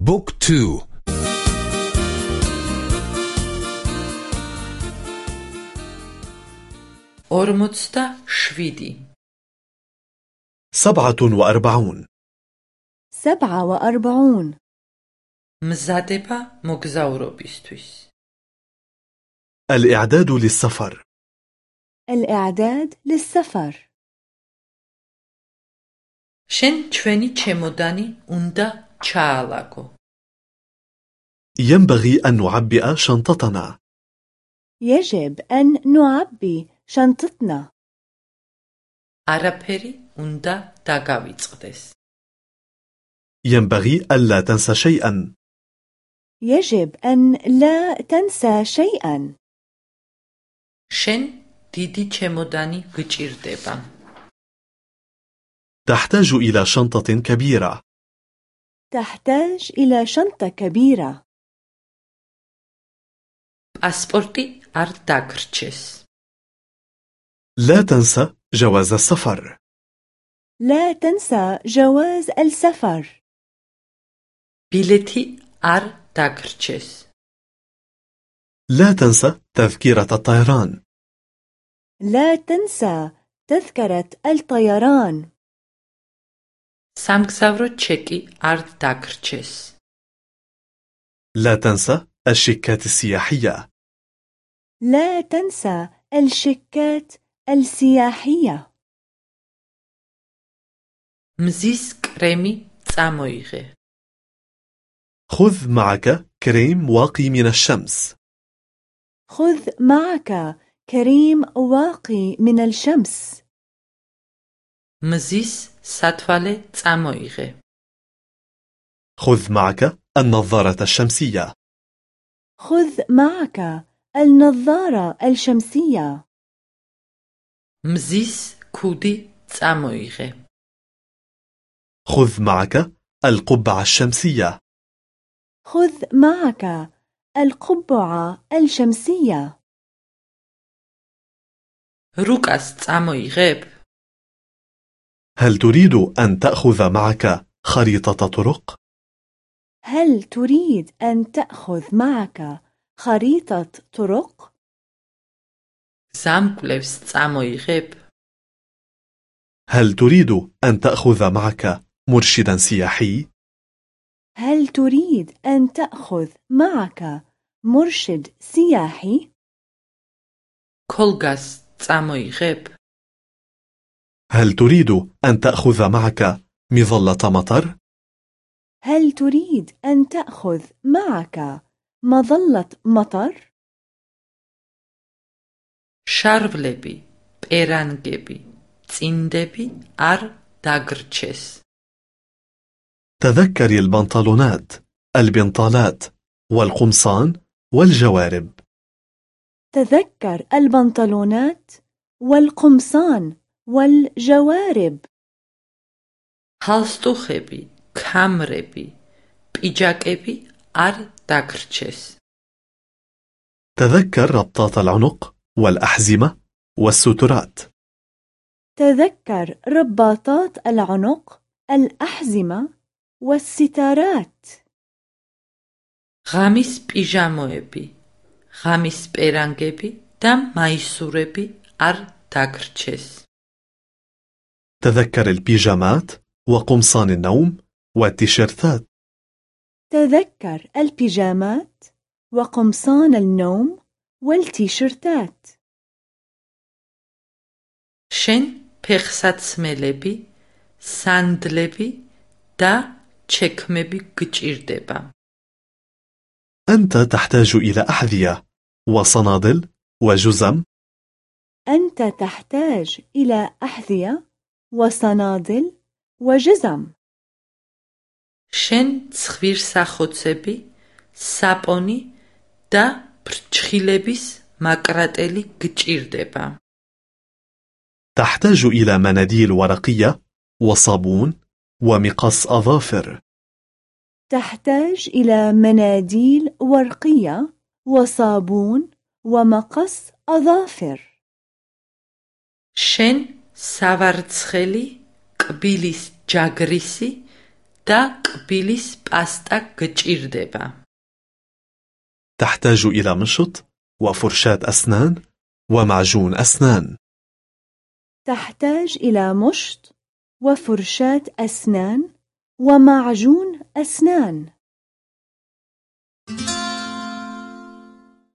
Book two. ორმოცდაშვიდი سبعة وأربعون. سبعة وأربعون. მზადება მგზავრო ბისთვის الإعداد للسفر. الإعداد للسفر. شن چويني چموداني اوندا ჩაალაგო. ينبغي أن نعبئ شنطتنا. يجب أن نعبي شنطتنا. არაფერი უნდა დაგავიწყდეს. ينبغي ألا تنسى شيئا. يجب أن لا تنسى شيئا. შენ დიდი ჩემოდანი გჭირდება. تحتاج إلى شنطة كبيرة. تحتاج إلى شنطة كبيرة. პასპორტი არ დაგრჩეს. لا تنسى جواز السفر. لا تنسى جواز السفر. بيلتي არ დაგრჩეს. لا تنسى تذكرة الطيران. لا تنسى تذكرة الطيران. სამგზავრო ჩეკი არ დაგრჩეს. لا تنسى الشيكات السياحية. لا تنسى الشيكات السياحية. მზის კრემი წამოიღე. خذ معك كريم واقي من الشمس. خذ معك كريم واقي من الشمس. მზის სათვალე წამოიღე. خذ معك النظارة الشمسية. خذ معك النظارة الشمسية. მზის ქუდი წამოიღე. خذ معك القبعة الشمسية. خذ معك القبعة الشمسية. რუკას წამოიღებ? هل تريد أن تأخذ معك خريطة طرق؟ هل تريد أن تأخذ معك خريطة طرق؟ زامكلفس წამოიღებ? هل تريد أن تأخذ معك مرشدا سياحي؟ هل تريد أن تأخذ معك مرشد سياحي؟ كولغاس წამოიღებ? هل تريد أن تأخذ معك مظلة مطر؟ هل تريد أن تأخذ معك مظلة مطر؟ შარვლები, პერანგები, წინდები არ დაგრჩეს. تذكري البنطلونات، البنطالات، والقمصان والجوارب. تذكر البنطلونات والقمصان والجوارب halstuxebi, kamrebi, pijakebi ar dagrches. تذكر ربطات العنق والأحزمة والسترات. تذكر رباطات العنق، الأحزمة والستارات. ღამის პიჟამოები, ღამის პერანგები და მაისურები არ დაგრჩეს. تذكر البيجامات وقمصان النوم والتيشيرتات تذكر البيجامات وقمصان النوم والتيشيرتات შენ ფეხსაცმელები, სანდლები და ჩექმები გჭირდება. أنت تحتاج إلى أحذية وصنادل وجزم أنت تحتاج إلى أحذية وصنادل وجزم. შენ ცხვირსახოცები, საპონი და ფრჩხილების მაკრატელი გჭირდება. تحتاج إلى مناديل ورقية وصابون ومقص أظافر. تحتاج إلى مناديل ورقية وصابون ومقص أظافر. შენ სავარცხელი, კბილის ჯაგრისი და კბილის პასტა გჭირდება. تحتاج إلى مشط وفرشاة أسنان ومعجون أسنان. تحتاج إلى مشط وفرشاة أسنان ومعجون أسنان